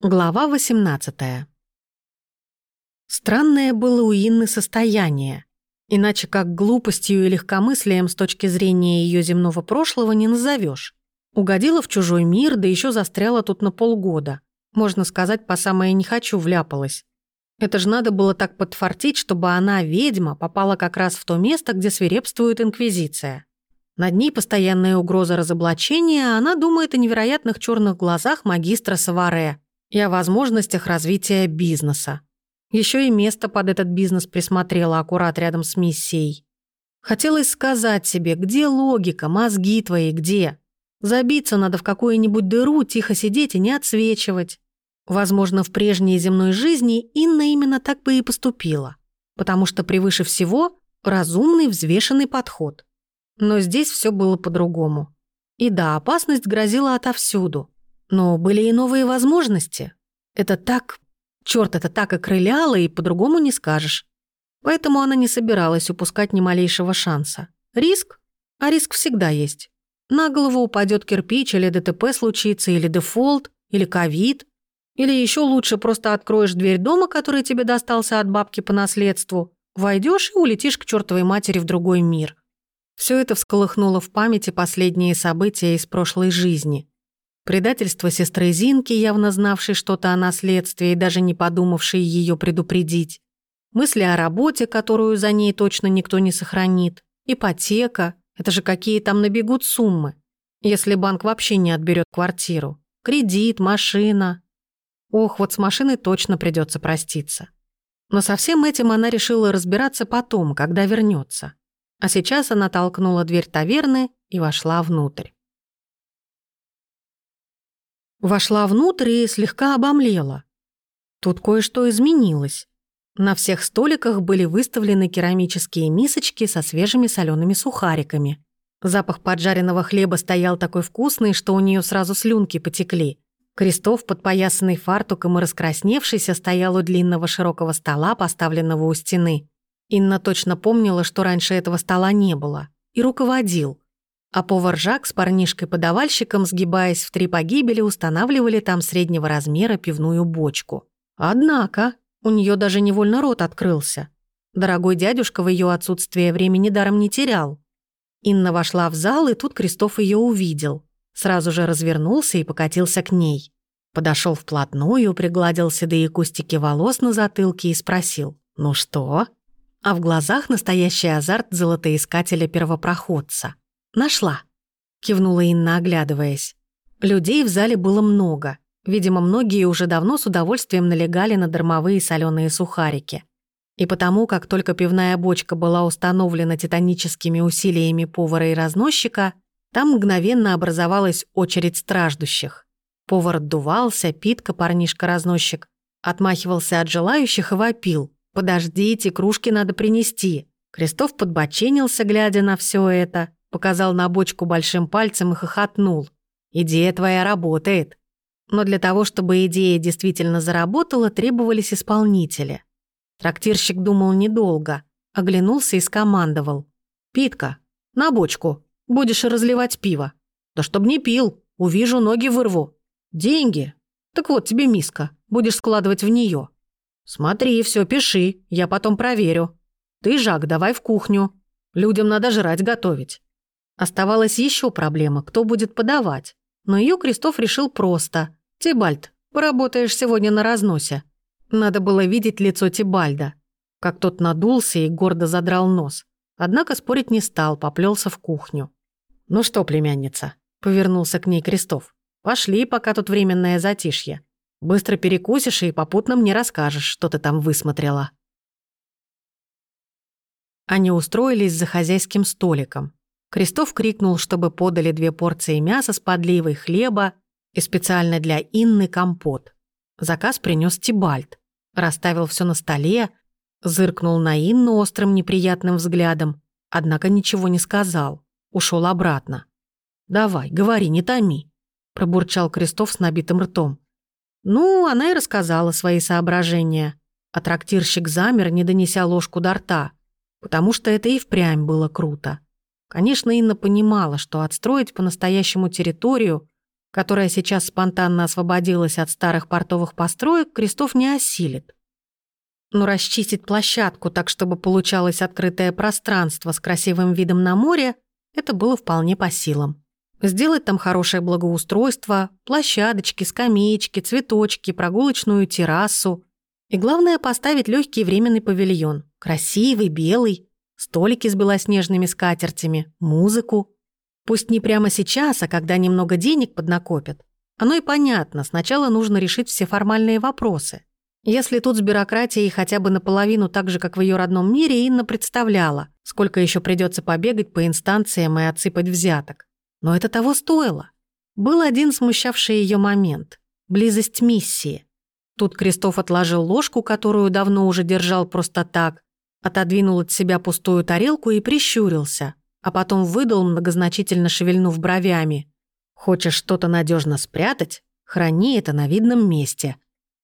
Глава 18 Странное было у Инны состояние. Иначе как глупостью и легкомыслием с точки зрения ее земного прошлого не назовешь. Угодила в чужой мир, да еще застряла тут на полгода. Можно сказать, по самое «не хочу» вляпалась. Это же надо было так подфартить, чтобы она, ведьма, попала как раз в то место, где свирепствует Инквизиция. Над ней постоянная угроза разоблачения, а она думает о невероятных черных глазах магистра Саваре – и о возможностях развития бизнеса. Еще и место под этот бизнес присмотрела аккурат рядом с миссией. Хотелось сказать себе, где логика, мозги твои, где? Забиться надо в какую-нибудь дыру, тихо сидеть и не отсвечивать. Возможно, в прежней земной жизни Инна именно так бы и поступила, потому что превыше всего разумный взвешенный подход. Но здесь все было по-другому. И да, опасность грозила отовсюду. Но были и новые возможности. Это так... Чёрт, это так окрыляло, и по-другому не скажешь. Поэтому она не собиралась упускать ни малейшего шанса. Риск? А риск всегда есть. На голову упадет кирпич, или ДТП случится, или дефолт, или ковид. Или еще лучше просто откроешь дверь дома, который тебе достался от бабки по наследству, войдешь и улетишь к чертовой матери в другой мир. Все это всколыхнуло в памяти последние события из прошлой жизни. Предательство сестры Зинки, явно знавшей что-то о наследстве и даже не подумавшей ее предупредить. Мысли о работе, которую за ней точно никто не сохранит. Ипотека. Это же какие там набегут суммы. Если банк вообще не отберет квартиру. Кредит, машина. Ох, вот с машиной точно придется проститься. Но со всем этим она решила разбираться потом, когда вернется. А сейчас она толкнула дверь таверны и вошла внутрь. Вошла внутрь и слегка обомлела. Тут кое-что изменилось. На всех столиках были выставлены керамические мисочки со свежими солеными сухариками. Запах поджаренного хлеба стоял такой вкусный, что у нее сразу слюнки потекли. Крестов, подпоясанный фартуком и раскрасневшийся, стоял у длинного широкого стола, поставленного у стены. Инна точно помнила, что раньше этого стола не было. И руководил. А повар Жак с парнишкой-подавальщиком, сгибаясь в три погибели, устанавливали там среднего размера пивную бочку. Однако, у нее даже невольно рот открылся. Дорогой дядюшка в ее отсутствие времени даром не терял. Инна вошла в зал, и тут Крестов ее увидел. Сразу же развернулся и покатился к ней. Подошел вплотную, пригладил седые кустики волос на затылке и спросил «Ну что?». А в глазах настоящий азарт золотоискателя-первопроходца. «Нашла», — кивнула Инна, оглядываясь. Людей в зале было много. Видимо, многие уже давно с удовольствием налегали на дармовые соленые сухарики. И потому, как только пивная бочка была установлена титаническими усилиями повара и разносчика, там мгновенно образовалась очередь страждущих. Повар отдувался, Питка, парнишка-разносчик, отмахивался от желающих и вопил. «Подождите, кружки надо принести». Крестов подбоченился, глядя на все это, Показал на бочку большим пальцем и хохотнул. «Идея твоя работает». Но для того, чтобы идея действительно заработала, требовались исполнители. Трактирщик думал недолго, оглянулся и скомандовал. «Питка, на бочку, будешь разливать пиво». «Да чтоб не пил, увижу, ноги вырву». «Деньги? Так вот тебе миска, будешь складывать в нее. «Смотри, все пиши, я потом проверю. Ты, Жак, давай в кухню. Людям надо жрать готовить». Оставалась еще проблема, кто будет подавать. Но ее Крестов решил просто. «Тибальд, поработаешь сегодня на разносе». Надо было видеть лицо Тибальда, как тот надулся и гордо задрал нос. Однако спорить не стал, поплелся в кухню. «Ну что, племянница?» — повернулся к ней Крестов. «Пошли, пока тут временное затишье. Быстро перекусишь и попутно мне расскажешь, что ты там высмотрела». Они устроились за хозяйским столиком. Крестов крикнул, чтобы подали две порции мяса с подливой хлеба и специально для Инны компот. Заказ принес Тибальт. Расставил все на столе, зыркнул на Инну острым неприятным взглядом, однако ничего не сказал. Ушел обратно. «Давай, говори, не томи», – пробурчал Крестов с набитым ртом. Ну, она и рассказала свои соображения. А трактирщик замер, не донеся ложку до рта, потому что это и впрямь было круто. Конечно, Инна понимала, что отстроить по-настоящему территорию, которая сейчас спонтанно освободилась от старых портовых построек, Крестов не осилит. Но расчистить площадку так, чтобы получалось открытое пространство с красивым видом на море, это было вполне по силам. Сделать там хорошее благоустройство, площадочки, скамеечки, цветочки, прогулочную террасу. И главное, поставить легкий временный павильон. Красивый, белый, столики с белоснежными скатертями, музыку. Пусть не прямо сейчас, а когда немного денег поднакопят. Оно и понятно, сначала нужно решить все формальные вопросы. Если тут с бюрократией хотя бы наполовину так же, как в ее родном мире, Инна представляла, сколько еще придется побегать по инстанциям и отсыпать взяток. Но это того стоило. Был один смущавший ее момент — близость миссии. Тут Крестов отложил ложку, которую давно уже держал просто так, отодвинул от себя пустую тарелку и прищурился, а потом выдал, многозначительно шевельнув бровями. «Хочешь что-то надежно спрятать? Храни это на видном месте».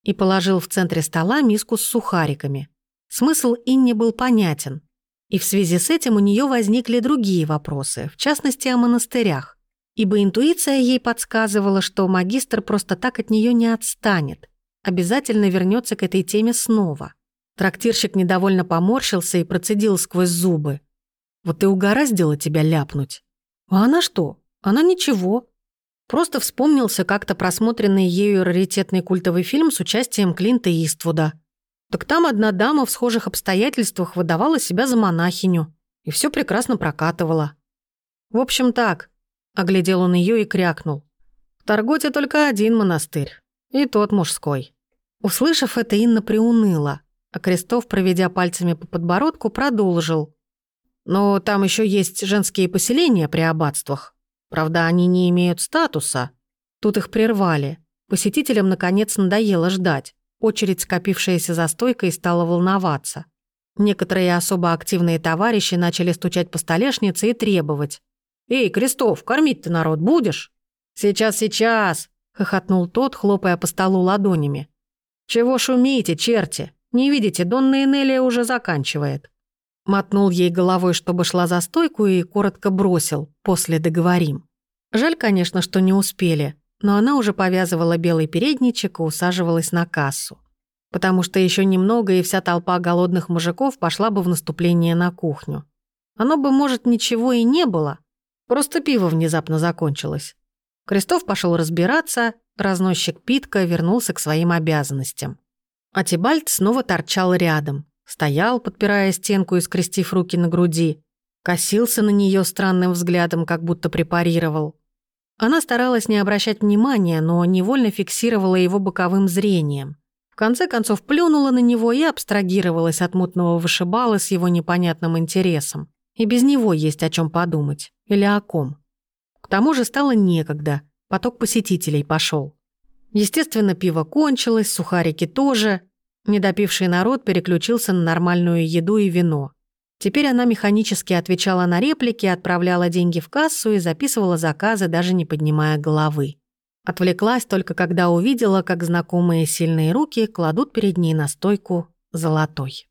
И положил в центре стола миску с сухариками. Смысл Инне был понятен. И в связи с этим у нее возникли другие вопросы, в частности о монастырях. Ибо интуиция ей подсказывала, что магистр просто так от нее не отстанет, обязательно вернется к этой теме снова. Трактирщик недовольно поморщился и процедил сквозь зубы. «Вот и угораздило тебя ляпнуть». «А она что? Она ничего». Просто вспомнился как-то просмотренный ею раритетный культовый фильм с участием Клинта Иствуда – так там одна дама в схожих обстоятельствах выдавала себя за монахиню. И все прекрасно прокатывала. В общем так, оглядел он ее и крякнул. В Тарготе только один монастырь. И тот мужской. Услышав это, Инна приуныла, а Крестов, проведя пальцами по подбородку, продолжил. Но там еще есть женские поселения при аббатствах. Правда, они не имеют статуса. Тут их прервали. Посетителям, наконец, надоело ждать. Очередь, скопившаяся за стойкой, стала волноваться. Некоторые особо активные товарищи начали стучать по столешнице и требовать. «Эй, Крестов, кормить ты народ будешь?» «Сейчас, сейчас!» — хохотнул тот, хлопая по столу ладонями. «Чего шумите, черти? Не видите, Донна Энелия уже заканчивает». Мотнул ей головой, чтобы шла за стойку, и коротко бросил. «После договорим». Жаль, конечно, что не успели но она уже повязывала белый передничек и усаживалась на кассу. Потому что еще немного, и вся толпа голодных мужиков пошла бы в наступление на кухню. Оно бы, может, ничего и не было. Просто пиво внезапно закончилось. Крестов пошел разбираться, разносчик Питка вернулся к своим обязанностям. А Тибальд снова торчал рядом. Стоял, подпирая стенку и скрестив руки на груди. Косился на нее странным взглядом, как будто препарировал. Она старалась не обращать внимания, но невольно фиксировала его боковым зрением. В конце концов плюнула на него и абстрагировалась от мутного вышибала с его непонятным интересом. И без него есть о чем подумать. Или о ком. К тому же стало некогда. Поток посетителей пошел. Естественно, пиво кончилось, сухарики тоже. Недопивший народ переключился на нормальную еду и вино. Теперь она механически отвечала на реплики, отправляла деньги в кассу и записывала заказы, даже не поднимая головы. Отвлеклась только когда увидела, как знакомые сильные руки кладут перед ней на стойку золотой.